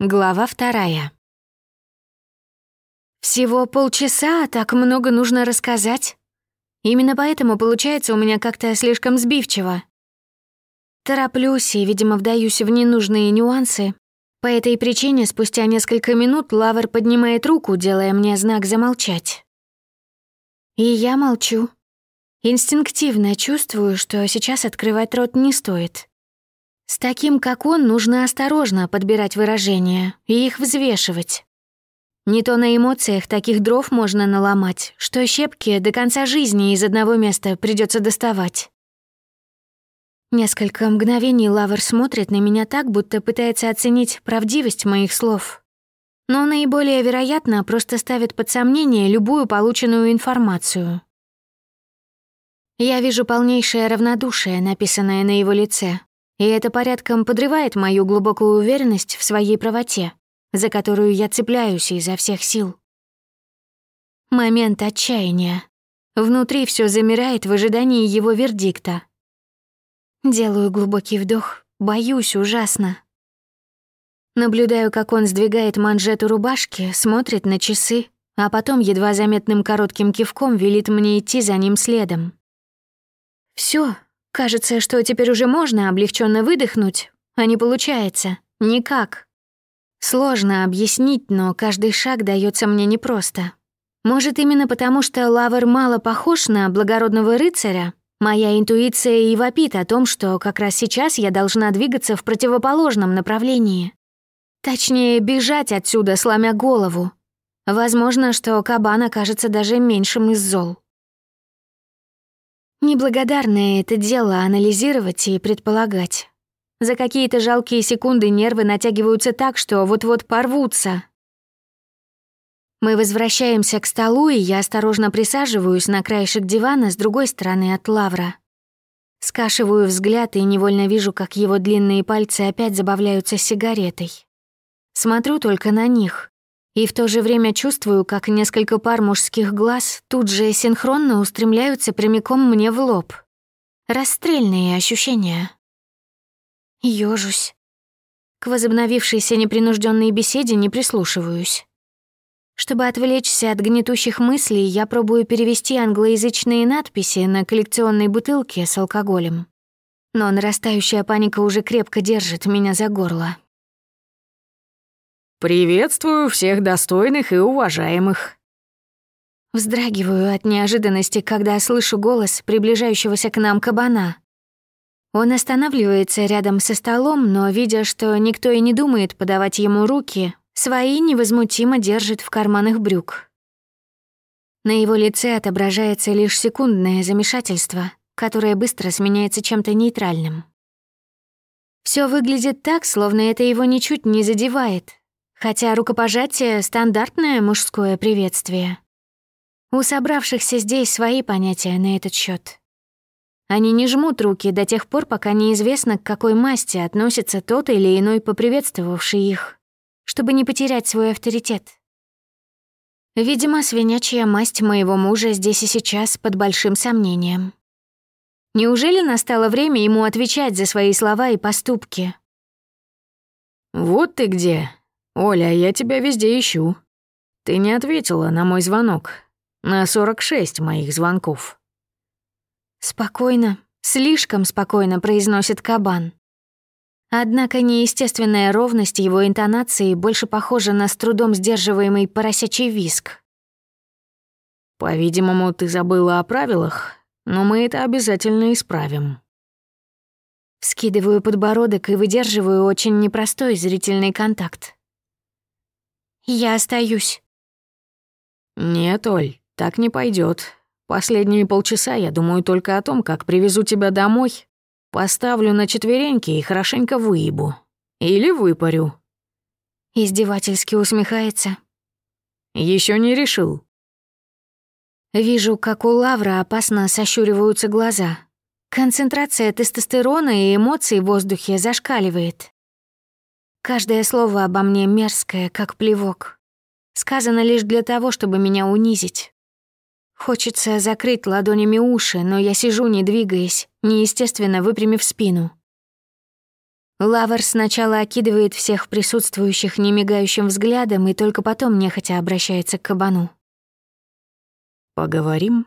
Глава вторая. Всего полчаса, а так много нужно рассказать. Именно поэтому получается у меня как-то слишком сбивчиво. Тороплюсь и, видимо, вдаюсь в ненужные нюансы. По этой причине спустя несколько минут Лавр поднимает руку, делая мне знак замолчать. И я молчу. Инстинктивно чувствую, что сейчас открывать рот не стоит. С таким, как он, нужно осторожно подбирать выражения и их взвешивать. Не то на эмоциях таких дров можно наломать, что щепки до конца жизни из одного места придется доставать. Несколько мгновений Лавр смотрит на меня так, будто пытается оценить правдивость моих слов. Но наиболее вероятно просто ставит под сомнение любую полученную информацию. Я вижу полнейшее равнодушие, написанное на его лице, и это порядком подрывает мою глубокую уверенность в своей правоте, за которую я цепляюсь изо всех сил. Момент отчаяния. Внутри все замирает в ожидании его вердикта. Делаю глубокий вдох, боюсь ужасно. Наблюдаю, как он сдвигает манжету рубашки, смотрит на часы, а потом едва заметным коротким кивком велит мне идти за ним следом. Все, Кажется, что теперь уже можно облегченно выдохнуть, а не получается. Никак. Сложно объяснить, но каждый шаг дается мне непросто. Может, именно потому, что Лавр мало похож на благородного рыцаря, моя интуиция и вопит о том, что как раз сейчас я должна двигаться в противоположном направлении. Точнее, бежать отсюда, сломя голову. Возможно, что кабан окажется даже меньшим из зол. Неблагодарное это дело анализировать и предполагать. За какие-то жалкие секунды нервы натягиваются так, что вот-вот порвутся. Мы возвращаемся к столу, и я осторожно присаживаюсь на краешек дивана с другой стороны от лавра. Скашиваю взгляд и невольно вижу, как его длинные пальцы опять забавляются сигаретой. Смотрю только на них и в то же время чувствую, как несколько пар мужских глаз тут же синхронно устремляются прямиком мне в лоб. Расстрельные ощущения. Ёжусь. К возобновившейся непринужденной беседе не прислушиваюсь. Чтобы отвлечься от гнетущих мыслей, я пробую перевести англоязычные надписи на коллекционной бутылке с алкоголем. Но нарастающая паника уже крепко держит меня за горло. «Приветствую всех достойных и уважаемых». Вздрагиваю от неожиданности, когда слышу голос приближающегося к нам кабана. Он останавливается рядом со столом, но, видя, что никто и не думает подавать ему руки, свои невозмутимо держит в карманах брюк. На его лице отображается лишь секундное замешательство, которое быстро сменяется чем-то нейтральным. Все выглядит так, словно это его ничуть не задевает, хотя рукопожатие — стандартное мужское приветствие. У собравшихся здесь свои понятия на этот счет. Они не жмут руки до тех пор, пока неизвестно, к какой масти относится тот или иной поприветствовавший их, чтобы не потерять свой авторитет. Видимо, свинячья масть моего мужа здесь и сейчас под большим сомнением. Неужели настало время ему отвечать за свои слова и поступки? «Вот ты где, «Оля, я тебя везде ищу. Ты не ответила на мой звонок. На 46 моих звонков». «Спокойно, слишком спокойно», — произносит кабан. Однако неестественная ровность его интонации больше похожа на с трудом сдерживаемый поросячий виск. «По-видимому, ты забыла о правилах, но мы это обязательно исправим». Скидываю подбородок и выдерживаю очень непростой зрительный контакт. Я остаюсь. Нет, Оль, так не пойдет. Последние полчаса я думаю только о том, как привезу тебя домой, поставлю на четвереньки и хорошенько выебу. Или выпарю. Издевательски усмехается. Еще не решил. Вижу, как у Лавра опасно сощуриваются глаза. Концентрация тестостерона и эмоций в воздухе зашкаливает. Каждое слово обо мне мерзкое, как плевок. Сказано лишь для того, чтобы меня унизить. Хочется закрыть ладонями уши, но я сижу, не двигаясь, неестественно выпрямив спину. Лавр сначала окидывает всех присутствующих немигающим взглядом и только потом нехотя обращается к кабану. «Поговорим?»